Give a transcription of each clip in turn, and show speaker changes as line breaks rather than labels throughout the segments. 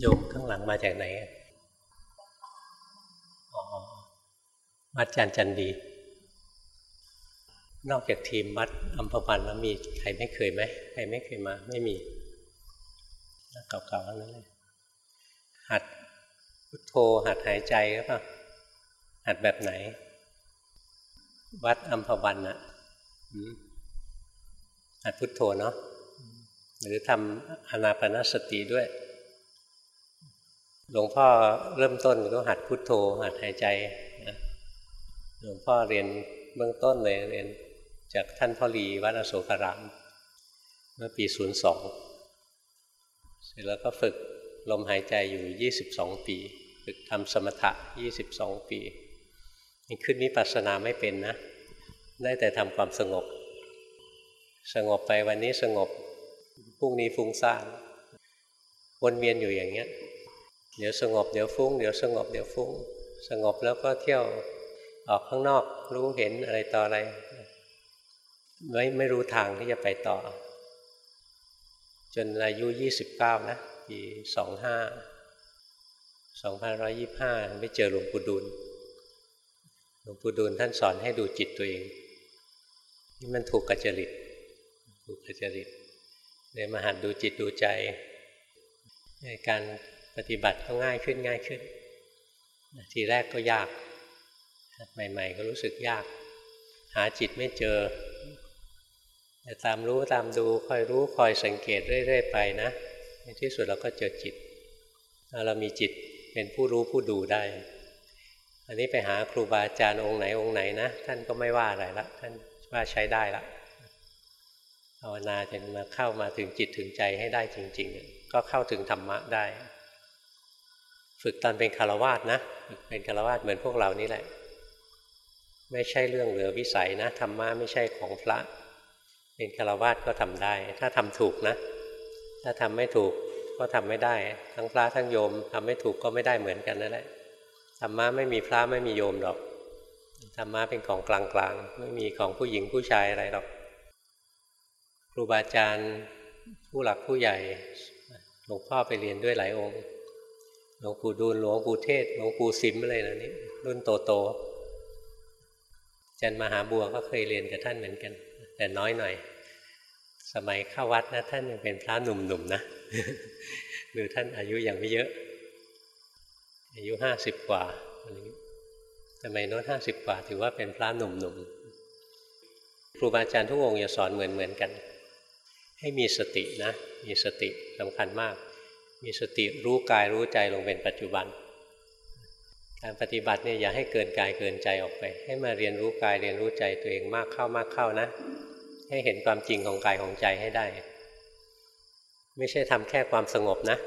โยมข้างหลังมาจากไหนอ๋อวัดจันจันดี นอกจากทีมวัดอัมพวันแล้วมีใครไม่เคยไหมใครไม่เคยมา ไม่มีเก่าๆนั้นเลยหัดพุทโธหัดหายใจหรือเปล่าหัดแบบไหน วัดอัมพวันนะหัดพุทโธเนาะหรือทำอนาปนสติด้วย หลวงพ่อเริ่มต้นก็หัดพุทโธ หัดหายใจหลวงพ่อเรียนเบื้องต้นเลยเรียนจากท่านพ่อรีวัดอโศการาม เมื่อปีศูนย์สองเสร็จแล้วก็ฝึกลมหายใจอยู่ 22 ปี ฝึกทำสมถะ 22 ปียังขึ้นมิปัสสนาไม่เป็นนะ ได้แต่ทำความสงบ สงบไปวันนี้สงบพรุ่งนี้ฟุ้งซ่านวนเวียนอยู่อย่างเงี้ย เดี๋ยวสงบเดี๋ยวฟุ้งเดี๋ยวสงบเดี๋ยวฟุ้ง สงบแล้วก็เที่ยวออกข้างนอกรู้เห็นอะไรต่ออะไรไม่ไม่รู้ทางที่จะไปต่อ จนอายุยี่สิบเก้านะปีสองห้าสองพันร้อยี่ห้าไปเจอหลวงปู่ดูลหลวงปู่ดูลท่านสอนให้ดูจิตตัวเอง นี่มันถูกกัจจริตถูกกัจจริตเลยมาหัดดูจิตดูใจในการ ปฏิบัติก็ง่ายขึ้นง่ายขึ้น ทีแรกก็ยากใหม่ ๆ ก็รู้สึกยาก หาจิตไม่เจอแต่ตามรู้ตามดูคอยรู้คอยสังเกตเรื่อย ๆ ไปนะในที่สุดเราก็เจอจิตเรามีจิตเป็นผู้รู้ผู้ดูได้ อันนี้ไปหาครูบาอาจารย์องค์ไหนองค์ไหนนะท่านก็ไม่ว่าอะไรละท่านว่าใช้ได้ละภาวนาจนมาเข้ามาถึงจิตถึงใจให้ได้จริง ๆ ก็เข้าถึงธรรมะได้ ฝึกตอนเป็นคารวาสนะเป็นคารวาสเหมือนพวกเรานี่แหละ ไม่ใช่เรื่องเหลือวิสัยนะธรรมะไม่ใช่ของพระ เป็นคารวาสก็ทำได้ ถ้าทำถูกนะ ถ้าทำไม่ถูกก็ทำไม่ได้ ทั้งพระทั้งโยมทำไม่ถูกก็ไม่ได้เหมือนกันนั่นแหละธรรมะไม่มีพระไม่มีโยมหรอกธรรมะเป็นของกลางๆไม่มีของผู้หญิงผู้ชายอะไรหรอกครูบาอาจารย์ผู้หลักผู้ใหญ่หลวงพ่อไปเรียนด้วยหลายองค์ หลวงปู่ดูลหลวงปู่เทศ หลวงปู่สิมอะไรนะนี่รุ่นโตโตจันมหาบัวก็เคยเรียนกับท่านเหมือนกัน แต่น้อยหน่อย สมัยเข้าวัดนะท่านยังเป็นพระหนุ่มๆนนะหรือท่านอายุยังไม่เยอะ อายุห้าสิบกว่าอะไรนี้สมัยโน้นห้าสิบกว่า ถือว่าเป็นพระหนุ่มๆครูบาอาจารย์ทุกองค์จะสอนเหมือนๆกัน ให้มีสตินะ มีสติสำคัญมาก มีสติรู้กายรู้ใจลงเป็นปัจจุบัน การปฏิบัติเนี่ยอย่าให้เกินกายเกินใจออกไป ให้มาเรียนรู้กายเรียนรู้ใจตัวเองมากเข้ามากเข้านะ ให้เห็นความจริงของกายของใจให้ได้ ไม่ใช่ทำแค่ความสงบนะ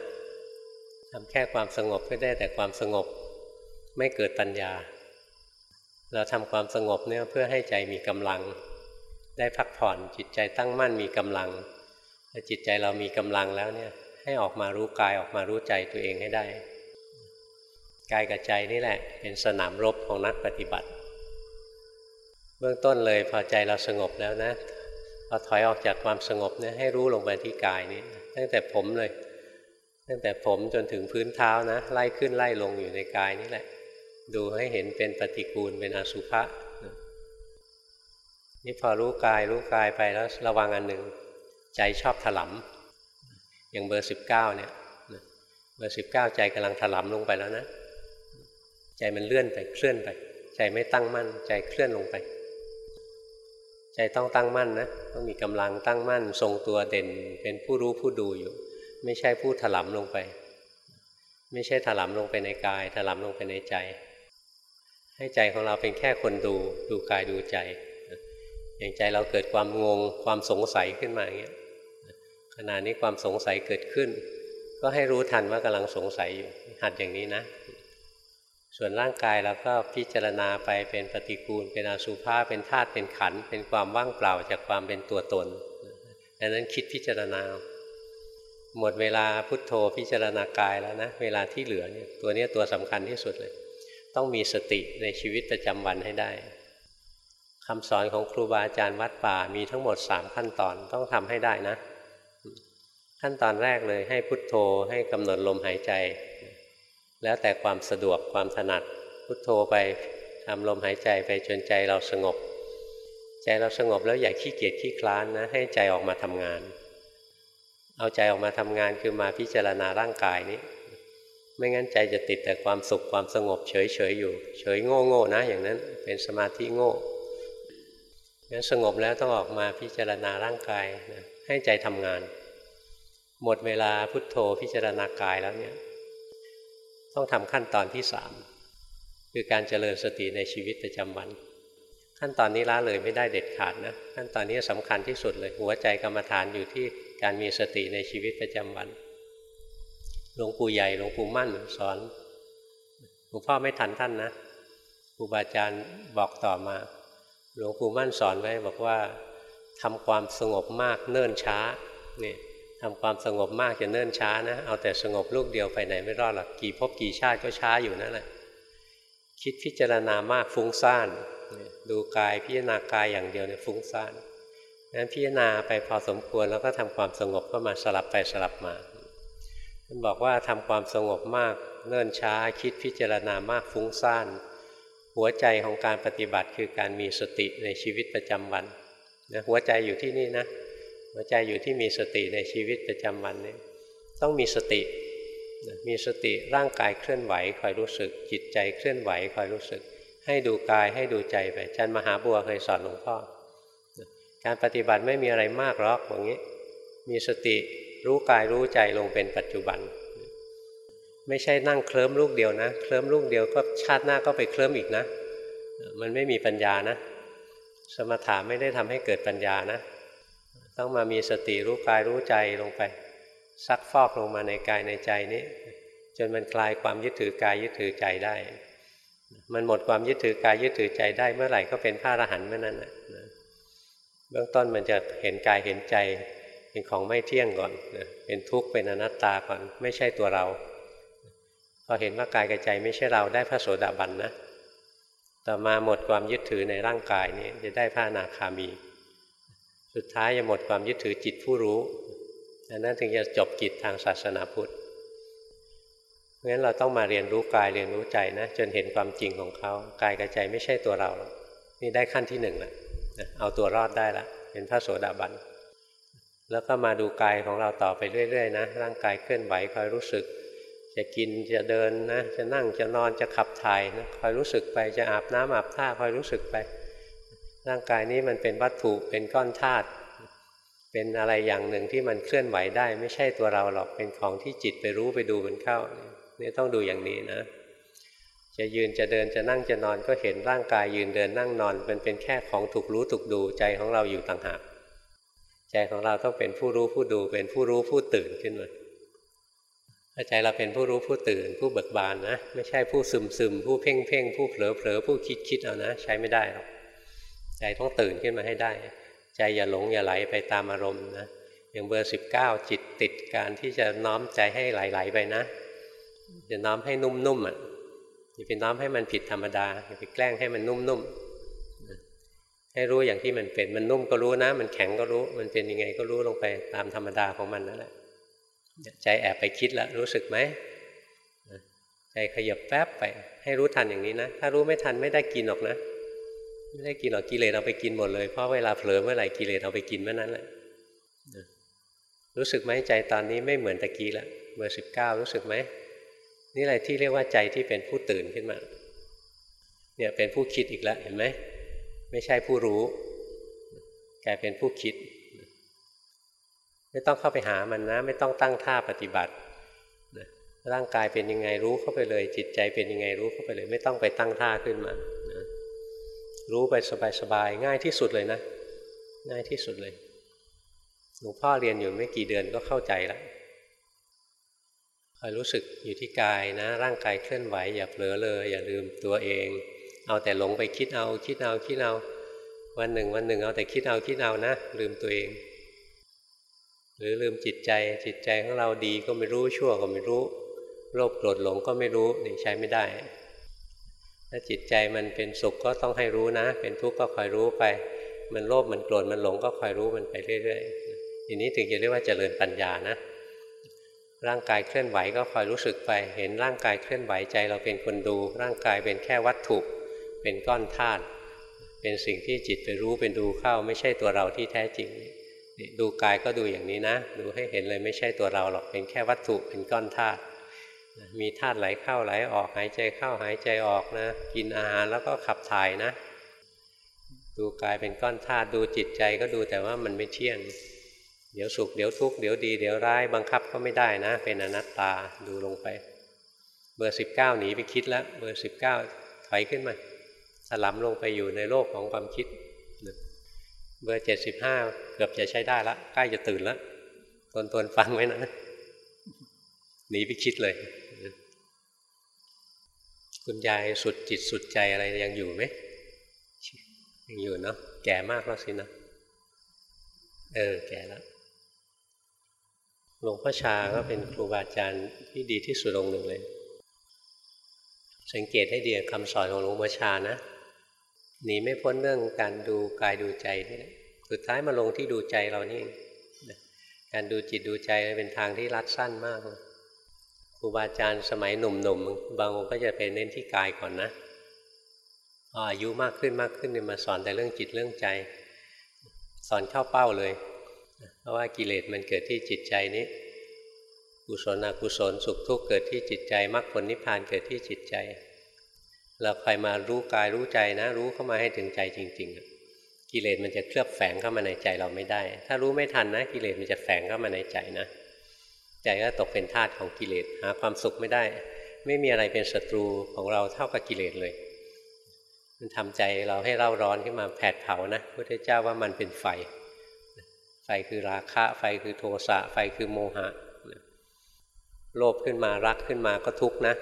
ทำแค่ความสงบก็ได้แต่ความสงบไม่เกิดปัญญา เราทำความสงบเนี่ยเพื่อให้ใจมีกำลัง ได้พักผ่อนจิตใจตั้งมั่นมีกำลังถ้าจิตใจเรามีกำลังแล้วเนี่ย ให้ออกมารู้กายออกมารู้ใจตัวเองให้ได้ กายกับใจนี่แหละ เป็นสนามรบของนักปฏิบัติ เบื้องต้นเลยพอใจเราสงบแล้วนะพอถอยออกจากความสงบเนี่ยให้รู้ลงไปที่กายนี้ตั้งแต่ผมเลย ตั้งแต่ผมจนถึงพื้นเท้านะ ไล่ขึ้นไล่ลงอยู่ในกายนี่แหละ ดูให้เห็นเป็นปฏิกูลเป็นอสุภะนี่พอรู้กายรู้กายไปแล้วระวังอันหนึ่งใจชอบถลำ อย่างเบอร์สิบเก้าเนี่ยเบอร์สิบเก้าใจกำลังถลำลงไปแล้วนะ ใจมันเลื่อนไปเคลื่อนไป ใจไม่ตั้งมั่น ใจเคลื่อนลงไป ใจต้องตั้งมั่นนะต้องมีกำลังตั้งมั่น ทรงตัวเด่นเป็นผู้รู้ผู้ดูอยู่ ไม่ใช่ผู้ถลำลงไป ไม่ใช่ถลำลงไปในกาย ถลำลงไปในใจ ให้ใจของเราเป็นแค่คนดูดูกายดูใจอย่างใจเราเกิดความงงความสงสัยขึ้นมาอย่างเงี้ย ขณะนี้ความสงสัยเกิดขึ้น ก็ให้รู้ทันว่ากำลังสงสัยอยู่หัดอย่างนี้นะ ส่วนร่างกายเราก็พิจารณาไปเป็นปฏิกูล เป็นอสุภะเป็นธาตุเป็นขัน เป็นความว่างเปล่าจากความเป็นตัวตนดังนั้นคิดพิจารณา หมดเวลาพุทโธพิจารณากายแล้วนะ เวลาที่เหลือเนี่ยตัวนี้ตัวสำคัญที่สุดเลย ต้องมีสติในชีวิตประจำวันให้ได้คำสอนของครูบาอาจารย์วัดป่ามีทั้งหมดสามขั้นตอนต้องทำให้ได้นะ ขั้นตอนแรกเลยให้พุทโธให้กำหนดลมหายใจ แล้วแต่ความสะดวกความถนัดพุทโธไปทำลมหายใจไปจนใจเราสงบ ใจเราสงบแล้วอย่าขี้เกียจขี้คลานนะ ให้ใจออกมาทำงาน เอาใจออกมาทำงานคือมาพิจารณาร่างกายนี้ ไม่งั้นใจจะติดแต่ความสุขความสงบเฉยๆอยู่ เฉยโง่โง่นะ อย่างนั้นเป็นสมาธิโง่งั้นสงบแล้วต้องออกมาพิจารณาร่างกายนะ ให้ใจทำงาน หมดเวลาพุทโธพิจารณากายแล้วเนี่ยต้องทำขั้นตอนที่สามคือการเจริญสติในชีวิตประจำวัน ขั้นตอนนี้ละเลยไม่ได้เด็ดขาดนะขั้นตอนนี้สำคัญที่สุดเลย หัวใจกรรมฐานอยู่ที่การมีสติในชีวิตประจำวันหลวงปู่ใหญ่หลวงปู่มั่นสอนหลวงพ่อไม่ทันท่านนะครูบาอาจารย์บอกต่อมา หลวงปู่มั่นสอนไว้บอกว่า ทำความสงบมากเนิ่นช้าเนี่ยทำความสงบมากจะเนิ่นช้านะ เอาแต่สงบลูกเดียวไปไหนไม่รอดหรอกกี่ภพกี่ชาติก็ช้าอยู่นั่นแหละคิดพิจารณามากฟุ้งซ่านดูกายพิจารณากายอย่างเดียวเนี่ยฟุ้งซ่านนั้นพิจารณาไปพอสมควรแล้วก็ทำความสงบก็มาสลับไปสลับมาท่านบอกว่าทำความสงบมากเนิ่นช้า คิดพิจารณามากฟุ้งซ่านหัวใจของการปฏิบัติคือการมีสติในชีวิตประจำวัน นะหัวใจอยู่ที่นี่นะหัวใจอยู่ที่มีสติในชีวิตประจำวันนี่ต้องมีสติมีสติร่างกายเคลื่อนไหวคอยรู้สึก จิตใจเคลื่อนไหวคอยรู้สึก ให้ดูกายให้ดูใจไปจันมหาบัวเคยสอนหลวงพ่อการปฏิบัติไม่มีอะไรมากหรอกอย่างนี้ มีสติรู้กายรู้ใจลงเป็นปัจจุบัน ไม่ใช่นั่งเคลิ้มลูกเดียวนะ เคลิ้มลูกเดียวก็ชาติหน้าก็ไปเคลิ้มอีกนะ มันไม่มีปัญญานะ สมถะไม่ได้ทำให้เกิดปัญญานะ ต้องมามีสติรู้กายรู้ใจลงไป ซักฟอกลงมาในกายในใจนี้ จนมันคลายความยึดถือกายยึดถือใจได้ มันหมดความยึดถือกายยึดถือใจได้เมื่อไหร่ก็เป็นพระอรหันต์เมื่อนั้นนะเบื้องต้นมันจะเห็นกายเห็นใจเป็นของไม่เที่ยงก่อนนะเป็นทุกข์เป็นอนัตตาก่อน ไม่ใช่ตัวเรา พอเห็นว่ากายกับใจไม่ใช่เราได้พระโสดาบันนะ ต่อมาหมดความยึดถือในร่างกายนี้จะได้พระนาคามี สุดท้ายจะหมดความยึดถือจิตผู้รู้อันนั้นถึงจะจบกิจทางศาสนาพุทธเพราะฉะนั้นเราต้องมาเรียนรู้กายเรียนรู้ใจนะจนเห็นความจริงของเขากายกับใจไม่ใช่ตัวเรานี่ได้ขั้นที่หนึ่งล้วเอาตัวรอดได้ละเป็นพระโสดาบันแล้วก็มาดูกายของเราต่อไปเรื่อยๆนะร่างกายเคลื่อนไหวคอยรู้สึก จะกินจะเดินนะ จะนั่งจะนอนจะขับถ่ายนะคอยรู้สึกไปจะอาบน้ำอาบท่าคอยรู้สึกไป ร่างกายนี้มันเป็นวัตถุเป็นก้อนธาตุเป็นอะไรอย่างหนึ่งที่มันเคลื่อนไหวได้ ไม่ใช่ตัวเราหรอกเป็นของที่จิตไปรู้ไปดูมันเข้านี่ต้องดูอย่างนี้นะ จะยืนจะเดินจะนั่งจะนอนก็เห็นร่างกายยืนเดินนั่งนอน มันเป็นแค่ของถูกรู้ถูกดูใจของเราอยู่ต่างหากใจของเราต้องเป็นผู้รู้ผู้ดูเป็นผู้รู้ผู้ตื่นขึ้นมา ใจเราเป็นผู้รู้ผู้ตื่นผู้เบิกบานนะ ไม่ใช่ผู้ซึมซึมผู้เพ่งเพ่งผู้เผลอเผลอผู้คิดคิดเอานะ ใช้ไม่ได้หรอกใจต้องตื่นขึ้นมาให้ได้ ใจอย่าหลงอย่าไหลไปตามอารมณ์นะอย่างเบอร์สิบเก้าจิตติดการที่จะน้อมใจให้ไหลๆไปนะจะน้อมให้นุ่มๆอะอย่าไปน้อมให้มันผิดธรรมดาอย่าไปแกล้งให้มันนุ่มๆให้รู้อย่างที่มันเป็นมันนุ่มก็รู้นะ มันแข็งก็รู้ มันเป็นยังไงก็รู้ลงไปตามธรรมดาของมันนั่นแหละ ใจแอบไปคิดแล้วรู้สึกไหมใจขยับแป๊บไป ให้รู้ทันอย่างนี้นะ ถ้ารู้ไม่ทันไม่ได้กินหรอกนะ ไม่ได้กินหรอกกิเลสเอาไปกินหมดเลย เพราะเวลาเผลอเมื่อไหร่กิเลสเอาไปกินเมื่อนั้นแหละรู้สึกไหมใจตอนนี้ไม่เหมือนตะกี้ละเบอร์สิบเก้ารู้สึกไหมนี่อะไรที่เรียกว่าใจที่เป็นผู้ตื่นขึ้นมา เนี่ยเป็นผู้คิดอีกแล้วเห็นไหมไม่ใช่ผู้รู้ กลายเป็นผู้คิด ไม่ต้องเข้าไปหามันนะ ไม่ต้องตั้งท่าปฏิบัติร่างกายเป็นยังไงรู้เข้าไปเลย จิตใจเป็นยังไงรู้เข้าไปเลย ไม่ต้องไปตั้งท่าขึ้นมารู้ไปสบายๆง่ายที่สุดเลยนะ ง่ายที่สุดเลยหลวงพ่อเรียนอยู่ไม่กี่เดือนก็เข้าใจแล้วคอยรู้สึกอยู่ที่กายนะ ร่างกายเคลื่อนไหวอย่าเผลอเลย อย่าลืมตัวเอง เอาแต่หลงไปคิดเอา คิดเอาคิดเอา วันหนึ่ง วันหนึ่งเอาแต่คิดเอาคิดเอานะ ลืมตัวเอง หรือลืมจิตใจจิตใจของเราดีก็ไม่รู้ชั่วก็ไม่รู้ โลภโกรธหลงก็ไม่รู้นี่ใช้ไม่ได้ถ้าจิตใจมันเป็นสุขก็ต้องให้รู้นะ เป็นทุกข์ก็คอยรู้ไป มันโลภมันโกรธมันหลงก็คอยรู้มันไปเรื่อยๆทีนี้ถึงจะเรียกว่าเจริญปัญญานะ ร่างกายเคลื่อนไหวก็คอยรู้สึกไป เห็นร่างกายเคลื่อนไหวใจ เราเป็นคนดู ร่างกายเป็นแค่วัตถุ เป็นก้อนธาตุเป็นสิ่งที่จิตไปรู้เป็นดูเข้าไม่ใช่ตัวเราที่แท้จริง ดูกายก็ดูอย่างนี้นะ ดูให้เห็นเลยไม่ใช่ตัวเราหรอกเป็นแค่วัตถุเป็นก้อนธาตุมีธาตุไหลเข้าไหลออกหายใจเข้าหายใจออกนะ กินอาหารแล้วก็ขับถ่ายนะ ดูกายเป็นก้อนธาตุดูจิตใจก็ดูแต่ว่ามันไม่เที่ยง เดี๋ยวสุขเดี๋ยวทุกข์เดี๋ยวดีเดี๋ยวร้ายบังคับก็ไม่ได้นะ เป็นอนัตตาดูลงไป เบอร์สิบเก้าหนีไปคิดแล้วเบอร์สิบเก้าถอยขึ้นมาสลับลงไปอยู่ในโลกของความคิด เบอร์เจ็ดสิบห้าเกือบจะใช้ได้ละใกล้จะตื่นแล้วตนตนฟังไว้นะหนีไปคิดเลย คุณยายสุดจิตสุดใจอะไรยังอยู่ไหมยังอยู่เนาะแก่มากแล้วสินะ เออ แก่แล้วหลวงพ่อชาก็เป็นครูบาอาจารย์ที่ดีที่สุดองค์หนึ่งเลย สังเกตให้ดีคำสอนของหลวงพ่อชานะ หนีไม่พ้นเรื่องการดูกายดูใจนี่แหละสุดท้ายมาลงที่ดูใจเรานี่การดูจิตดูใจเป็นทางที่รัดสั้นมากครูบาอาจารย์สมัยหนุ่มๆบางองค์ก็จะไปเน้นที่กายก่อนนะพออายุมากขึ้นมากขึ้นเนี่ยมาสอนแต่เรื่องจิตเรื่องใจ สอนเข้าเป้าเลย เพราะว่ากิเลสมันเกิดที่จิตใจนี้กุศลอกุศลสุขทุกข์เกิดที่จิตใจมรรคผลนิพพานเกิดที่จิตใจ เราใครมารู้กายรู้ใจนะ รู้เข้ามาให้ถึงใจจริง ๆ กิเลสมันจะเคลือบแฝงเข้ามาในใจเราไม่ได้ ถ้ารู้ไม่ทันนะ กิเลสมันจะแฝงเข้ามาในใจนะ ใจก็ตกเป็นทาสของกิเลสหาความสุขไม่ได้ ไม่มีอะไรเป็นศัตรูของเราเท่ากับกิเลสเลย มันทำใจเราให้เร่าร้อนขึ้นมาแผดเผานะพุทธเจ้าว่ามันเป็นไฟ ไฟคือราคะ ไฟคือโทสะไฟคือโมหะ โลภขึ้นมารักขึ้นมาก็ทุกข์นะ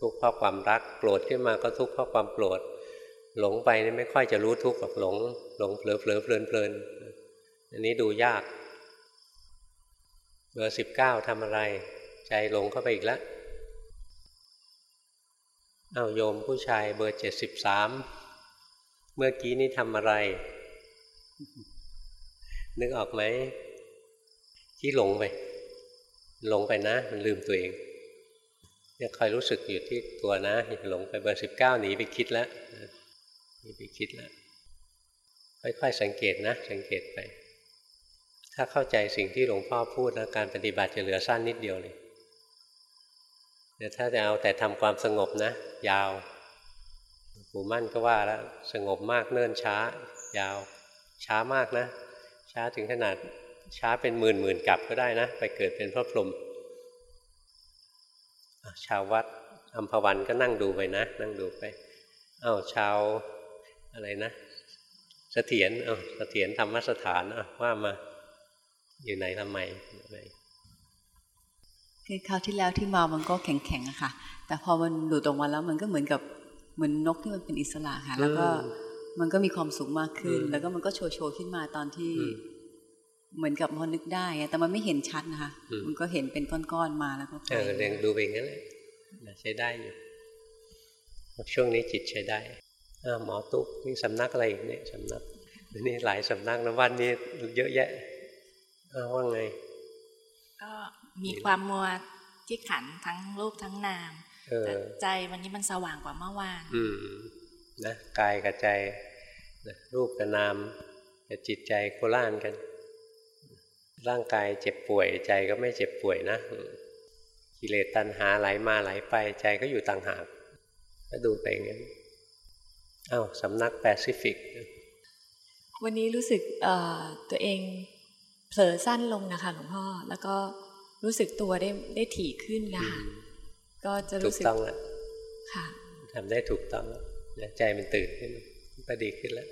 ทุกข์เพราะความรักโกรธขึ้นมาก็ทุกข์เพราะความโกรธหลงไปนี่ไม่ค่อยจะรู้ทุกข์หรอกหลง หลงเผลอเผลอเพลินเพลินอันนี้ดูยากเบอร์สิบเก้าทำอะไร ใจหลงเข้าไปอีกแล้วเอาโยมผู้ชายเบอร์เจ็ดสิบสามเมื่อกี้นี่ทำอะไร นึกออกไหมที่หลงไป หลงไปนะ มันลืมตัวเอง เนี่ยคอยรู้สึกอยู่ที่ตัวนะอย่าหลงไปเบอร์สิบเก้าหนีไปคิดแล้วหนีไปคิดแล้วค่อยๆสังเกตนะ สังเกตไป ถ้าเข้าใจสิ่งที่หลวงพ่อพูดนะการปฏิบัติจะเหลือสั้นนิดเดียวเลยแต่ถ้าจะเอาแต่ทำความสงบนะ ยาวปู่มั่นก็ว่าแล้วสงบมากเนิ่นช้า ยาว ช้ามากนะ ช้าถึงขนาดช้าเป็นหมื่นหมื่นกลับก็ได้นะ ไปเกิดเป็นพระพรหม ชาววัดอัมพวันก็นั่งดูไปนะ นั่งดูไปเอ้าชาวอะไรนะเสถียรเอ้าเสถียรธรรมสถานอะว่ามาอยู่ไหนทำไม
คือคราวที่แล้วที่มามันก็แข็งๆอะค่ะ แต่พอมันหลุดออกมาแล้วมันก็เหมือนกับเหมือนนกที่มันเป็นอิสระค่ะ แล้วก็มันก็มีความสุขมากขึ้น แล้วก็มันก็โชว์โชว์ขึ้นมาตอนที่ เหมือนกับพอนึกได้แต่มันไม่เห็นชัดนะคะ มันก็เห็นเป็นก้อนๆมาแล้วก็
เออเรียงดูไปงั้นเลยใช้ได้อยู่ ช่วงนี้จิตใช้ได้หมอตุ๊กนี่สำนักอะไรเนี่ยสำนักนี่หลายสำนักนะวันนี้เยอะแยะว่าไง
ก็มีความมัวที่ขันทั้งรูปทั้งนามแต่ใจวันนี้มันสว่างกว่าเมื่อวาน
อืมนะกายกับใจรูปกับนามกับจิตใจโคล่านกัน ร่างกายเจ็บป่วยใจก็ไม่เจ็บป่วยนะกิเลสตัณหาไหลมาไหลไปใจก็อยู่ต่างหากก็ดูไปงั้นอ้าวสำนักแปซิฟิก
วันนี้รู้สึกตัวเองเผลอสั้นลงนะคะหลวงพ่อ แล้วก็รู้สึกตัวได้ได้ถี่ขึ้นนะคะก็จะรู้สึกถู
กต้องแล้วค่ะทำได้ถูกต้องแล้วใจมันตื่นขึ้นก็ดีขึ้นแล้ว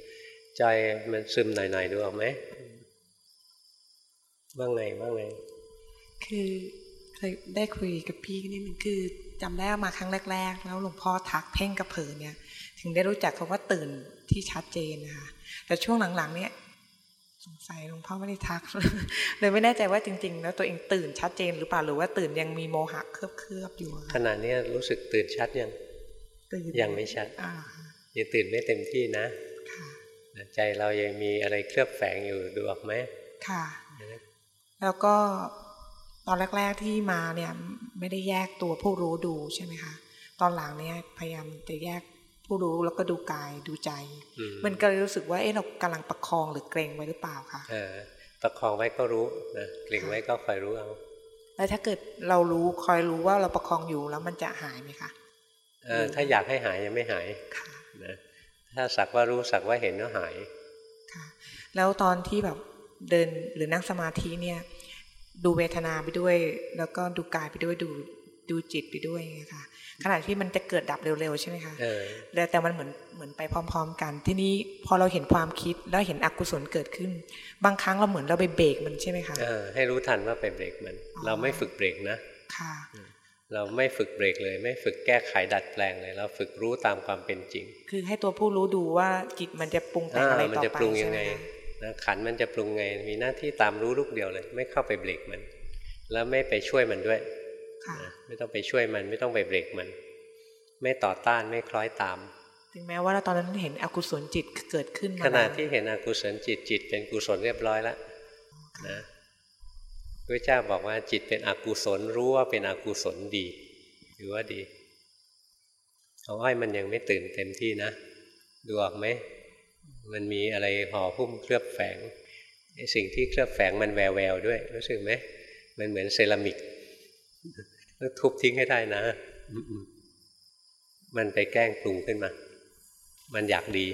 ใจมันซึมหน่อยๆดูออกไหม ว่าไงว่าไง
คือเคยได้คุยกับพี่นิดนึงคือจำได้มาครั้งแรก ๆ แล้วหลวงพ่อทักเพ่งกับเผอเนี่ย ถึงได้รู้จักคำว่าตื่นที่ชัดเจนนะคะแต่ช่วงหลังๆ เนี่ยสงสัยหลวงพ่อไม่ได้ทักเลยไม่แน่ใจว่าจริง ๆ แล้วตัวเองตื่นชัดเจนหรือเปล่าหรือว่าตื่นยังมีโมหะเคลือบๆอยู่
ขณะนี้รู้สึกตื่นชัดยังยังไม่ชัดยังตื่นไม่เต็มที่นะใจเรายังมีอะไรเคลือบแฝงอยู่ดูออกไหม
ค่ะ แล้วก็ตอนแรก ๆที่มาเนี่ยไม่ได้แยกตัวผู้รู้ดูใช่ไหมคะตอนหลังเนี่ยพยายามจะแยกผู้รู้แล้วก็ดูกายดูใจ มันก็เลยรู้สึกว่าเอ๊ะเรากำลังประคองหรือเกรงไว้หรือเปล่าคะ
เออประคองไว้ก็รู้นะเกรงไว้ก็คอยรู้เอา
แล้วถ้าเกิดเรารู้คอยรู้ว่าเราประคองอยู่แล้วมันจะหายไหมคะ
เออถ้าอยากให้หายยังไม่หายค่ะนะถ้าสักว่ารู้สักว่าเห็นก็หาย
ค่ะแล้วตอนที่แบบ เดินหรือนั่งสมาธิเนี่ย ดูเวทนาไปด้วย แล้วก็ดูกายไปด้วยดูดูจิตไปด้วยไงค่ะขณะที่มันจะเกิดดับเร็วๆใช่ไหมคะแต่แต่มันเหมือนเหมือนไปพร้อม ๆ กัน ที่นี้พอเราเห็นความคิดแล้วเห็นอกุศลเกิดขึ้น บางครั้งเราเหมือนเราไปเบรกมันใช่ไหมคะ
ให้รู้ทันว่าไปเบรกมัน เราไม่ฝึกเบรกนะ
ค่ะ
เราไม่ฝึกเบรกเลย ไม่ฝึกแก้ไขดัดแปลงเลย เราฝึกรู้ตามความเป็นจริง
คือให้ตัวผู้รู้ดูว่าจิตมันจะปรุงแต่งอะไรต่อไปมันจะปรุง ยังไง
นะขันมันจะปรุงไง มีหน้าที่ตามรู้ลูกเดียวเลย ไม่เข้าไปเบรกมัน แล้วไม่ไปช่วยมันด้วยไม่ต้องไปช่วยมัน ไม่ต้องไปเบรกมัน ไม่ต่อต้านไม่คล้อยตาม
ถึงแม้ว่าเราตอนนั้นเห็นอกุศลจิตเกิดขึ้น
ขณะที่เห็นอกุศลจิตจิตเป็นกุศลเรียบร้อยแล้วนะพระเจ้าบอกว่าจิตเป็นอกุศลรู้ว่าเป็นอกุศลดีหรือว่าดีของอ้อยมันยังไม่ตื่นเต็มที่นะ ดูออกไหม มันมีอะไรห่อหุ้มเคลือบแฝงสิ่งที่เคลือบแฝงมันแววแววด้วย รู้สึกไหมมันเหมือนเซรามิกต้องทุบทิ้งให้ได้นะมันไปแกล้งปรุงขึ้นมา มันอยากดี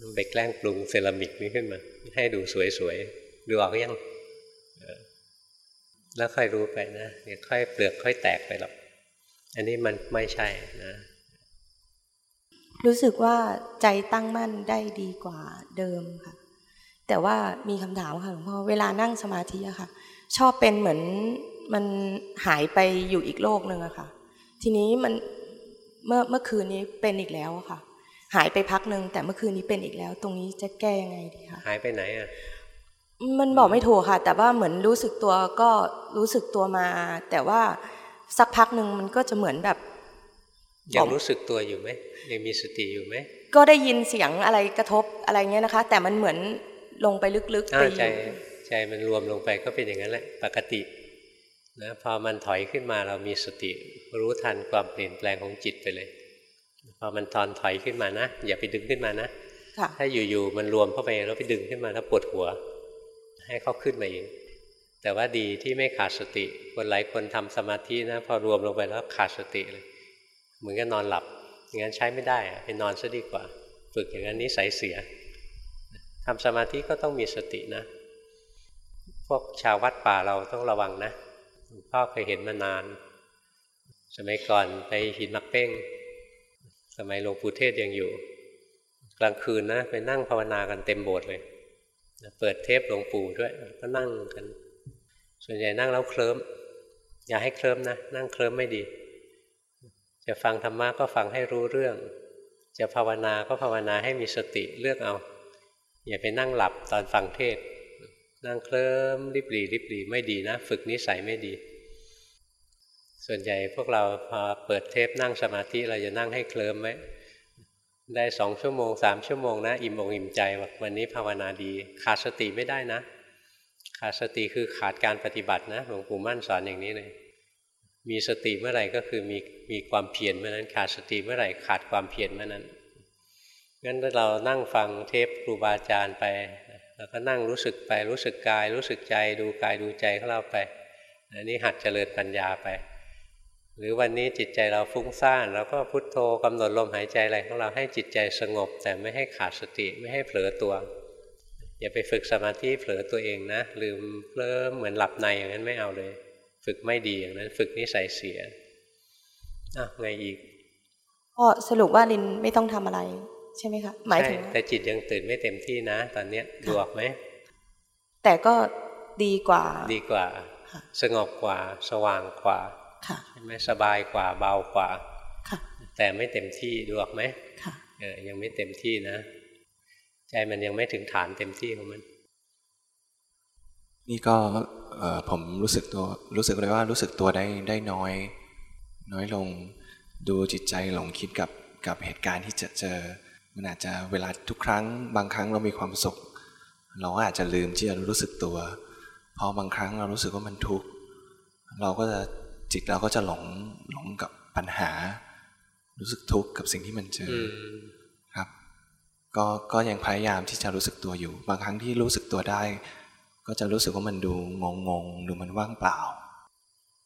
มันไปแกล้งปรุงเซรามิกนี้ขึ้นมา ให้ดูสวยๆ ดูออกยัง แล้วค่อยรู้ไปนะเดี๋ยวค่อยเปลือกค่อยแตกไปหรอก อันนี้มันไม่ใช่นะ
รู้สึกว่าใจตั้งมั่นได้ดีกว่าเดิมค่ะ แต่ว่ามีคำถามค่ะหลวงพ่อเวลานั่งสมาธิอะค่ะ ชอบเป็นเหมือนมันหายไปอยู่อีกโลกหนึ่งอะค่ะ ทีนี้มันเมื่อเมื่อคืนนี้เป็นอีกแล้วอะค่ะ หายไปพักหนึ่งแต่เมื่อคืนนี้เป็นอีกแล้ว ตรงนี้จะแก้ยังไงดีคะ
หายไปไหนอะ
มันบอกไม่ถูกค่ะ แต่ว่าเหมือนรู้สึกตัวก็รู้สึกตัวมา แต่ว่าสักพักหนึ่งมันก็จะเหมือนแบบ
ยังรู้สึกตัวอยู่ไหมยังมีสติอยู่ไหม
ก็ได้ยินเสียงอะไรกระทบอะไรเงี้ยนะคะ แต่มันเหมือนลงไปลึกๆไป
ใจใจมันรวมลงไปก็เป็นอย่างนั้นแหละปกตินะพอมันถอยขึ้นมาเรามีสติ รู้ทันความเปลี่ยนแปลงของจิตไปเลย พอมันตอนถอยขึ้นมานะ อย่าไปดึงขึ้นมานะถ้าอยู่ๆมันรวมเข้าไปแล้วไปดึงขึ้นมาแล้วปวดหัว ให้เขาขึ้นมาเองแต่ว่าดีที่ไม่ขาดสติ คนหลายคนทำสมาธินะ พอรวมลงไปแล้วขาดสติเลย เหมือนกับนอนหลับอย่างนั้นใช้ไม่ได้ไปนอนซะดีกว่า ฝึกอย่างนั้นนี้ใสเสียทำสมาธิก็ต้องมีสตินะ พวกชาววัดป่าเราต้องระวังนะหลวงพ่อเคยเห็นมานาน สมัยก่อนไปหินมักเป้ง สมัยหลวงปู่เทศยังอยู่ กลางคืนนะไปนั่งภาวนากันเต็มโบสถ์เลย เปิดเทปหลวงปู่ด้วยก็นั่งกัน ส่วนใหญ่นั่งแล้วเคลิ้ม อย่าให้เคลิ้มนะ นั่งเคลิ้มไม่ดี จะฟังธรรมะก็ฟังให้รู้เรื่อง จะภาวนาก็ภาวนาให้มีสติเลือกเอา อย่าไปนั่งหลับตอนฟังเทศ นั่งเคลิ้มริบหรี่ริบหรี่ไม่ดีนะ ฝึกนิสัยไม่ดี ส่วนใหญ่พวกเราพอเปิดเทปนั่งสมาธิเราจะนั่งให้เคลิ้มไหมได้สองชั่วโมงสามชั่วโมงนะ อิ่มอกอิ่มใจวันนี้ภาวนาดี ขาดสติไม่ได้นะ ขาดสติคือขาดการปฏิบัตินะหลวงปู่มั่นสอนอย่างนี้เลย มีสติเมื่อไหร่ก็คือมีมีความเพียรเมื่อนั้นขาดสติเมื่อไหร่ขาดความเพียรเมื่อนั้นงั้นเรานั่งฟังเทปครูบาอาจารย์ไปแล้วก็นั่งรู้สึกไปรู้สึกกาย รู้สึกใจดูกายดูใจของเราไปอันนี้หัดเจริญปัญญาไป หรือวันนี้จิตใจเราฟุ้งซ่านเราก็พุโทโธกำหนดลมหายใจอะไรของเราให้จิตใจสงบ แต่ไม่ให้ขาดสติไม่ให้เผลอตัว อย่าไปฝึกสมาธิเผลอตัวเองนะลืมเคลิ้มเหมือนหลับในอย่างนั้นไม่เอาเลย ฝึกไม่ดีอย่างนั้น ฝึกนิสัยเสียอะไงอีก
ก็สรุปว่าลินไม่ต้องทำอะไร ใช่ไหมคะหมายถึง
แต่จิตยังตื่นไม่เต็มที่นะ ตอนเนี้ยดูออกไหม
แต่ก็ดีกว่า
ดีกว่า สงบกว่า สว่างกว่าใช่ไหมสบายกว่าเบากว่าแต่ไม่เต็มที่ดูออกไหมเออยังไม่เต็มที่นะ ใจมันยังไม่ถึงฐานเต็มที่ของมัน
นี่ก็ ผมรู้สึกตัวรู้สึกเลยว่ารู้สึกตัวได้ได้น้อย น้อยลงดูจิตใจหลงคิดกับกับเหตุการณ์ที่จะเจอ มันอาจจะเวลาทุกครั้ง บางครั้งเรามีความสุข เราอาจจะลืมที่จะรู้สึกตัว พอบางครั้งเรารู้สึกว่ามันทุกข์เราก็จะจิตเราก็จะหลงหลงกับปัญหา รู้สึกทุกข์กับสิ่งที่มันเจอครับ ก็ก็ยังพยายามที่จะรู้สึกตัวอยู่ บางครั้งที่รู้สึกตัวได้ ก็จะรู้สึกว่ามันดูงงงดูมันว่างเปล่า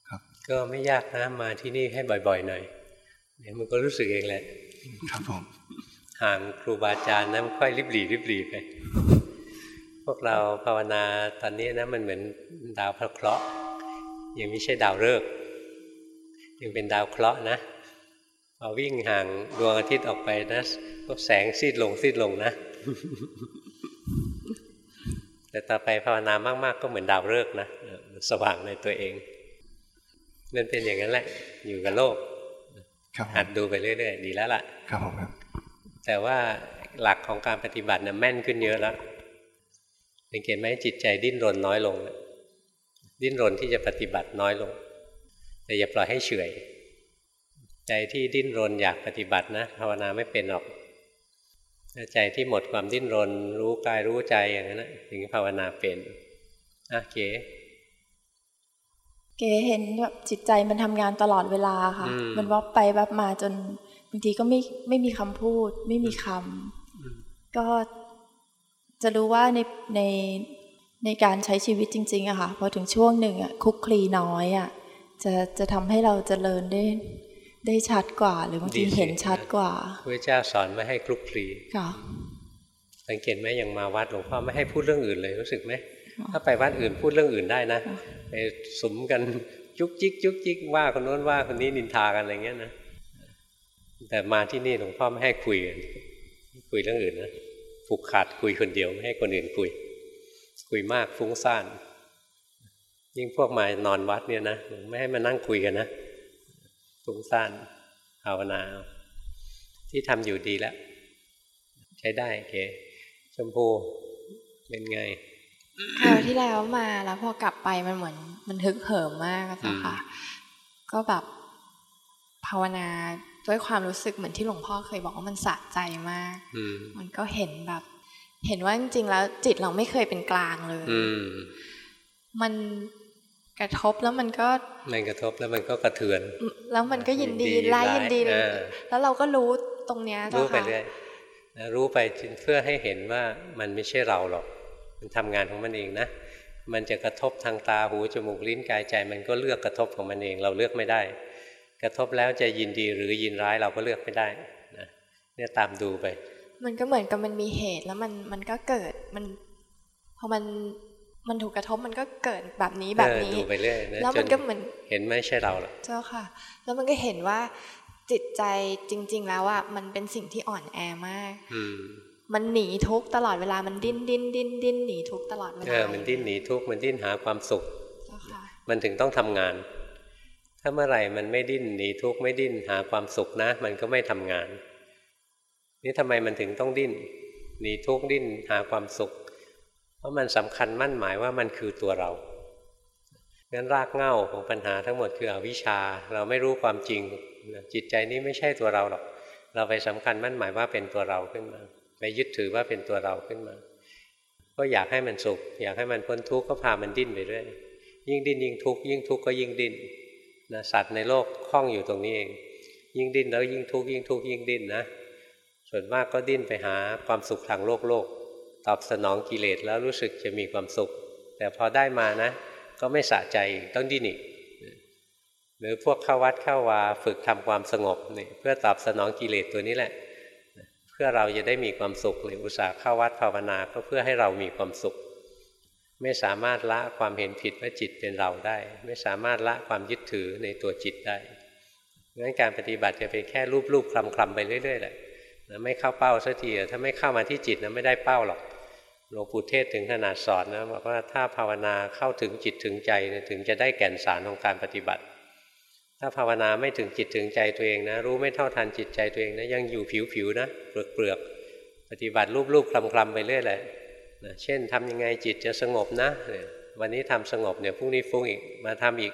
ครับ
ก็ไม่ยากนะมาที่นี่ให้บ่อยๆหน่อยเดี๋ยวมันก็รู้สึกเองแหละ
ครับผม
ห่างครูบาอาจารย์นะมันค่อยริบหรี่ริบหรี่ไป พวกเราภาวนาตอนนี้นะมันเหมือนดาวพระเคราะห์ยังไม่ใช่ดาวฤกษ์ยังเป็นดาวเคราะห์นะพอวิ่งห่างดวงอาทิตย์ออกไปนะก็แสงซีดลงซีดลงนะ แต่ต่อไปภาวนามาก ๆ ก็เหมือนดาวฤกษ์นะสว่างในตัวเองมันเป็นอย่างนั้นแหละ อยู่กับโลก
ครับผม
หัดดูไปเรื่อยๆ ดีแล้วล่ะ
ครับผมครับ
แต่ว่าหลักของการปฏิบัติเนี่ยแม่นขึ้นเยอะแล้วสังเกตไหมจิตใจดิ้นรนน้อยลงนะดิ้นรนที่จะปฏิบัติน้อยลง แต่อย่าปล่อยให้เฉื่อย ใจที่ดิ้นรนอยากปฏิบัตินะภาวนาไม่เป็นหรอกถ้า ใจที่หมดความดิ้นรน รู้กายรู้ใจอย่างนั้นนะถึงภาวนาเป็นอะเก๋
เก๋เห็นแบบจิตใจมันทำงานตลอดเวลาค่ะ
อืม
มันวับไปวับมาจนบางทีก็ไม่ไม่มีคำพูด ไม่มีคำก็จะรู้ว่าในในในการใช้ชีวิตจริง ๆอะค่ะพอถึงช่วงหนึ่งอะคุกคลีน้อยอะจะจะทำให้เราเจริญได้ ได้ชัดกว่า หรือบางที
ดีสิ
เห็นชัดกว่า
พระเจ้าสอนไม่ให้คลุกคลี
ค่ะ
สังเกตไหมอย่างมาวัดหลวงพ่อไม่ให้พูดเรื่องอื่นเลยรู้สึกไหมถ้าไปวัดอื่นพูดเรื่องอื่นได้นะไปสมกันจุกจิกจุกจิกว่าคนโน้นว่าคนนี้นินทากันอะไรเงี้ยนะแต่มาที่นี่หลวงพ่อไม่ให้คุยกันคุยเรื่องอื่นนะผูกขาดคุยคนเดียวไม่ให้คนอื่นคุย คุยมากฟุ้งซ่านยิ่งพวกมานอนวัดเนี่ยนะไม่ให้มานั่งคุยกันนะ ฟุ้งซ่านภาวนาเอาที่ทำอยู่ดีแล้ว ใช้ได้โอเคชมพูเป็นไง
คราวที่แล้วมาแล้วพอกลับไปมันเหมือนมันฮึกเหิมมากอะเจ้าค่ะ ก็แบบภาวนาด้วยความรู้สึกเหมือนที่หลวงพ่อเคยบอกว่ามันสะใจมาก
อืม
มันก็เห็นแบบ เห็นว่าจริงๆแล้วจิตเราไม่เคยเป็นกลางเลย
อืม
มัน กระทบแล้วมันก็
มันกระทบแล้วมันก็กระเทือน
แล้วมันก็ยินดี
ยินดี
ไล่
ร้าย
ยินดีเลย
เออ
แล้วเราก็รู้ตรงเนี้ย
รู้
เจ้า
ไป
ค่ะ
เรื่อยนะรู้ไปเพื่อให้เห็นว่ามันไม่ใช่เราหรอก มันทำงานของมันเองนะ มันจะกระทบทางตาหูจมูกลิ้นกายใจ มันก็เลือกกระทบของมันเอง เราเลือกไม่ได้ กระทบแล้วจะยินดีหรือยินร้ายเราก็เลือกไม่ได้นะเนี่ยตามดูไป
มันก็เหมือนกับมันมีเหตุแล้วมันมันก็เกิดมันพอมัน มันถูกกระทบมันก็เกิดแบบนี้แบบ
เออ
นี้
ดูไปเรื่อยนะ
แล้ว
จ
มันก็เหมือน
เห็นไม่ใช่เราหรอก
เจ้าค่ะ แล้วมันก็เห็นว่าจิตใจจริง ๆ แล้วอะมันเป็นสิ่งที่อ่อนแอมาก
อืม
มันหนีทุกข์ตลอดเวลามันดิ้นดิ้นดิ้นดิ้นหนีทุกข์ตลอดเวลา
เออมันดิ้นหนีทุกข์มันดิ้นหาความสุข
เจ้าค่ะ
มันถึงต้องทำงาน ถ้าเมื่อไหร่มันไม่ดิ้นหนีทุกข์ไม่ดิ้นหาความสุขนะ มันก็ไม่ทำงาน นี่ทำไมมันถึงต้องดิ้นหนีทุกข์ดิ้นหาความสุข เพราะมันสำคัญมั่นหมายว่ามันคือตัวเรางั้นรากเหง้าของปัญหาทั้งหมดคืออวิชชา เราไม่รู้ความจริง จิตใจนี้ไม่ใช่ตัวเราหรอก เราไปสำคัญมั่นหมายว่าเป็นตัวเราขึ้นมา ไปยึดถือว่าเป็นตัวเราขึ้นมา ก็อยากให้มันสุข อยากให้มันพ้นทุกข์ก็พามันดิ้นไปเรื่อยยิ่งดิ้นยิ่งทุกข์ยิ่งทุกข์ก็ยิ่งดิ้นนะสัตว์ในโลกคล้องอยู่ตรงนี้เอง ยิ่งดิ้นแล้วยิ่งทุกข์ยิ่งทุกข์ยิ่งดิ้นนะส่วนมากก็ดิ้นไปหาความสุขทางโลกโลก ตอบสนองกิเลสแล้วรู้สึกจะมีความสุข แต่พอได้มานะ ก็ไม่สะใจต้องดิ้นอีกหรือพวกเข้าวัดเข้าวาฝึกทำความสงบนี่เพื่อตอบสนองกิเลสตัวนี้แหละ เพื่อเราจะได้มีความสุขหรืออุตส่าห์เข้าวัดภาวนาก็เพื่อให้เรามีความสุข ไม่สามารถละความเห็นผิดว่าจิตเป็นเราได้ ไม่สามารถละความยึดถือในตัวจิตได้งั้นการปฏิบัติจะเป็นแค่รูปๆคลำๆไปเรื่อยๆแหละไม่เข้าเป้าสักทีถ้าไม่เข้ามาที่จิตนะไม่ได้เป้าหรอก หลวงปู่เทศถึงขนาดสอนนะบอกว่าถ้าภาวนาเข้าถึงจิตถึงใจถึงจะได้แก่นสารของการปฏิบัติ ถ้าภาวนาไม่ถึงจิตถึงใจตัวเองนะ รู้ไม่เท่าทันจิตใจตัวเองนะยังอยู่ผิวๆนะเปลือกๆปฏิบัติรูปๆคลำๆไปเรื่อยแหละนะเช่นทำยังไงจิตจะสงบนะ วันนี้ทำสงบเนี่ยพรุ่งนี้ฟุ้งอีกมาทำอีก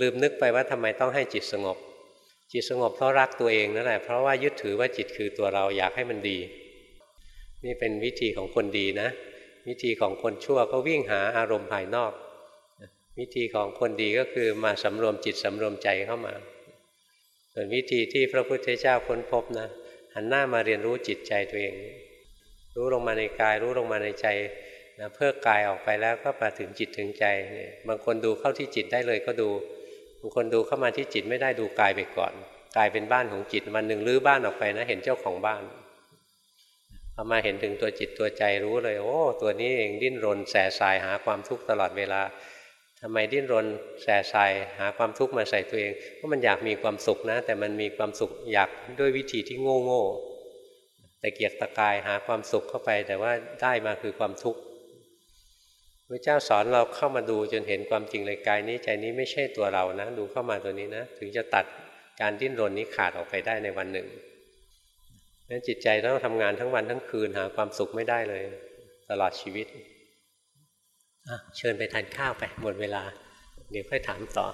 ลืมนึกไปว่าทำไมต้องให้จิตสงบ จิตสงบเพราะรักตัวเองนั่นแหละเพราะว่ายึดถือว่าจิตคือตัวเราอยากให้มันดี นี่เป็นวิธีของคนดีนะ วิธีของคนชั่วก็วิ่งหาอารมณ์ภายนอก วิธีของคนดีก็คือมาสำรวมจิตสำรวมใจเข้ามา ส่วนวิธีที่พระพุทธเจ้าค้นพบนะหันหน้ามาเรียนรู้จิตใจตัวเอง รู้ลงมาในกาย รู้ลงมาในใจนะเพื่อกายออกไปแล้วก็มาถึงจิตถึงใจเนี่ยบางคนดูเข้าที่จิตได้เลยก็ดูบางคนดูเข้ามาที่จิตไม่ได้ดูกายไปก่อนกายเป็นบ้านของจิตวันหนึ่งรื้อบ้านออกไปนะ เห็นเจ้าของบ้าน พอมาเห็นถึงตัวจิตตัวใจรู้เลย โอ้ ตัวนี้เองดิ้นรนแสสายหาความทุกข์ตลอดเวลาทำไมดิ้นรนแสสายหาความทุกข์มาใส่ตัวเองเพราะมันอยากมีความสุขนะ แต่มันมีความสุขอยากด้วยวิธีที่โง่โง่แต่เกียกตะกายหาความสุขเข้าไป แต่ว่าได้มาคือความทุกข์พระเจ้าสอนเราเข้ามาดูจนเห็นความจริงเลยกายนี้ใจนี้ไม่ใช่ตัวเรานะ ดูเข้ามาตัวนี้นะ ถึงจะตัดการดิ้นรนนี้ขาดออกไปได้ในวันหนึ่ง นั้นจิตใจต้องทำงานทั้งวันทั้งคืนหาความสุขไม่ได้เลย ตลอดชีวิตเชิญไปทานข้าวไปหมดเวลา เดี๋ยวค่อยถามต่อ